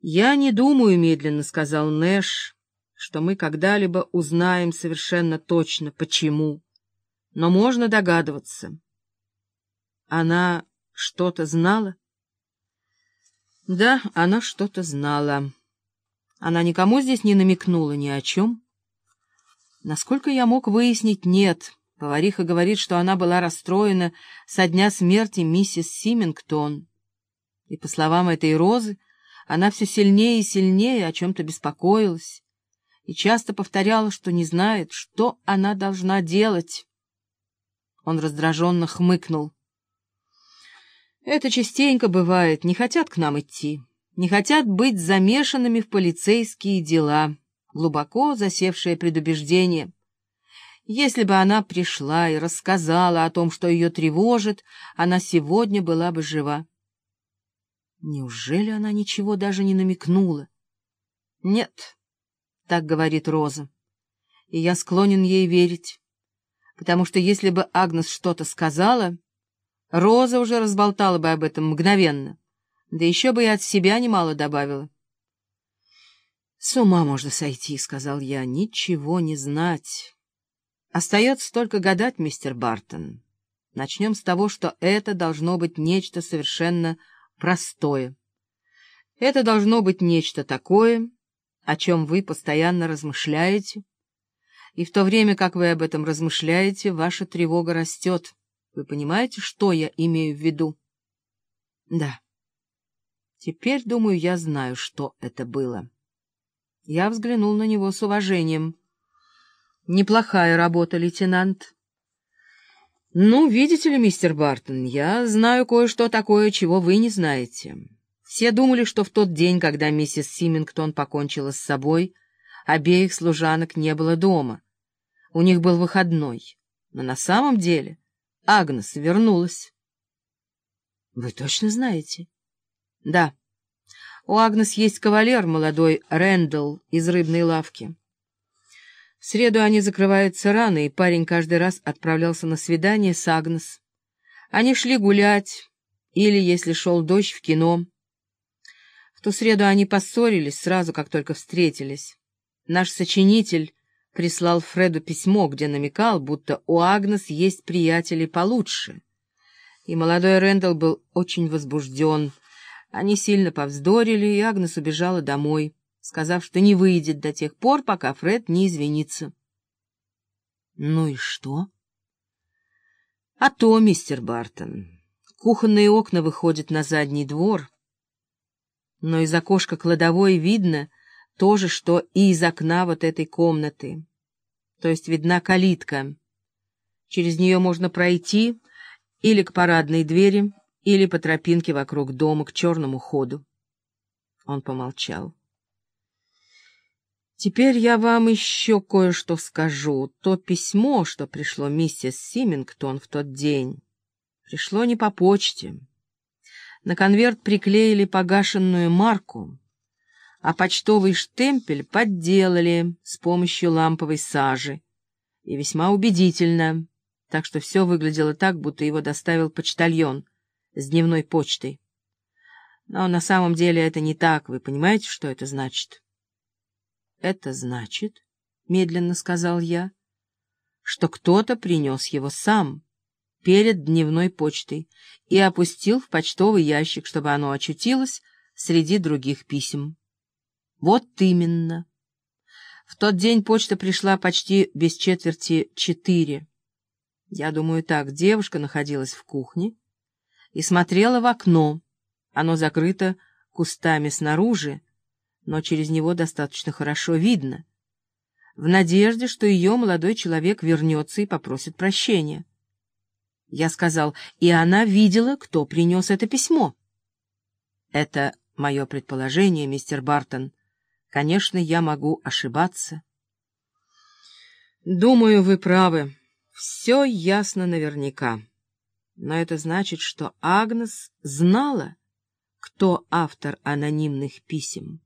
«Я не думаю, — медленно сказал Нэш, — что мы когда-либо узнаем совершенно точно, почему. Но можно догадываться. Она что-то знала?» «Да, она что-то знала. Она никому здесь не намекнула ни о чем?» «Насколько я мог выяснить, нет». Повариха говорит, что она была расстроена со дня смерти миссис Симингтон. И, по словам этой Розы, она все сильнее и сильнее о чем-то беспокоилась и часто повторяла, что не знает, что она должна делать. Он раздраженно хмыкнул. Это частенько бывает, не хотят к нам идти, не хотят быть замешанными в полицейские дела, глубоко засевшее предубеждение — если бы она пришла и рассказала о том, что ее тревожит, она сегодня была бы жива. Неужели она ничего даже не намекнула? Нет, так говорит Роза, и я склонен ей верить, потому что если бы Агнес что-то сказала, Роза уже разболтала бы об этом мгновенно, да еще бы и от себя немало добавила. — С ума можно сойти, — сказал я, — ничего не знать. Остается только гадать, мистер Бартон. Начнем с того, что это должно быть нечто совершенно простое. Это должно быть нечто такое, о чем вы постоянно размышляете, и в то время, как вы об этом размышляете, ваша тревога растет. Вы понимаете, что я имею в виду? Да. Теперь, думаю, я знаю, что это было. Я взглянул на него с уважением — Неплохая работа, лейтенант. Ну, видите ли, мистер Бартон, я знаю кое-что такое, чего вы не знаете. Все думали, что в тот день, когда миссис Симингтон покончила с собой, обеих служанок не было дома. У них был выходной. Но на самом деле Агнес вернулась. — Вы точно знаете? — Да. У Агнес есть кавалер, молодой Рэндалл из рыбной лавки. Среду они закрываются рано, и парень каждый раз отправлялся на свидание с Агнес. Они шли гулять, или, если шел дождь, в кино. В ту среду они поссорились сразу, как только встретились. Наш сочинитель прислал Фреду письмо, где намекал, будто у Агнес есть приятели получше. И молодой Рэндалл был очень возбужден. Они сильно повздорили, и Агнес убежала домой сказав, что не выйдет до тех пор, пока Фред не извинится. — Ну и что? — А то, мистер Бартон, кухонные окна выходят на задний двор, но из окошка кладовой видно то же, что и из окна вот этой комнаты, то есть видна калитка. Через нее можно пройти или к парадной двери, или по тропинке вокруг дома к черному ходу. Он помолчал. Теперь я вам еще кое-что скажу. То письмо, что пришло миссис Симингтон в тот день, пришло не по почте. На конверт приклеили погашенную марку, а почтовый штемпель подделали с помощью ламповой сажи. И весьма убедительно, так что все выглядело так, будто его доставил почтальон с дневной почтой. Но на самом деле это не так, вы понимаете, что это значит? Это значит, — медленно сказал я, — что кто-то принес его сам перед дневной почтой и опустил в почтовый ящик, чтобы оно очутилось среди других писем. Вот именно. В тот день почта пришла почти без четверти четыре. Я думаю так, девушка находилась в кухне и смотрела в окно. Оно закрыто кустами снаружи, но через него достаточно хорошо видно, в надежде, что ее молодой человек вернется и попросит прощения. Я сказал, и она видела, кто принес это письмо. Это мое предположение, мистер Бартон. Конечно, я могу ошибаться. Думаю, вы правы. Все ясно наверняка. Но это значит, что Агнес знала, кто автор анонимных писем.